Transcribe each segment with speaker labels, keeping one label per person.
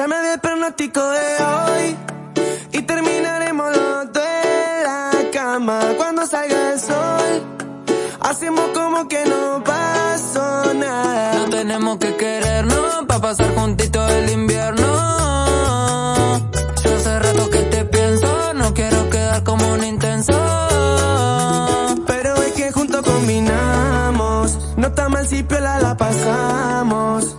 Speaker 1: Llame del pronóstico de hoy y terminaremos los en la cama cuando salga el sol. Hacemos como que no pasó nada.
Speaker 2: No tenemos que querernos pa pasar juntitos el invierno. Yo hace rato que te pienso, no quiero quedar como un intenso.
Speaker 1: Pero es que juntos combinamos, no está mal si piola la pasamos.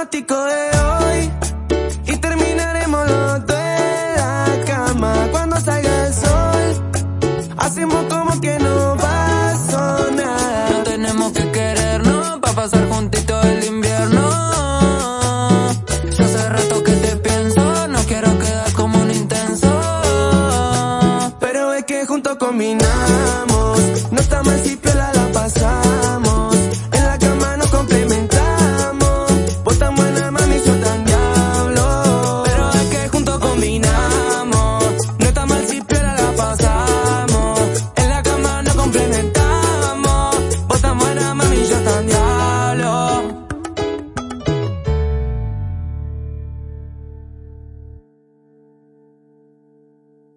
Speaker 2: diagnóstico de hoy y terminaremos los de la cama. Cuando salga
Speaker 1: el sol, hacemos como que no pasó nada. No tenemos que querernos para pasar juntitos el invierno. Yo hace rato que te
Speaker 2: pienso, no quiero quedar como un intenso. Pero es que
Speaker 1: juntos combinamos, no
Speaker 2: está mal si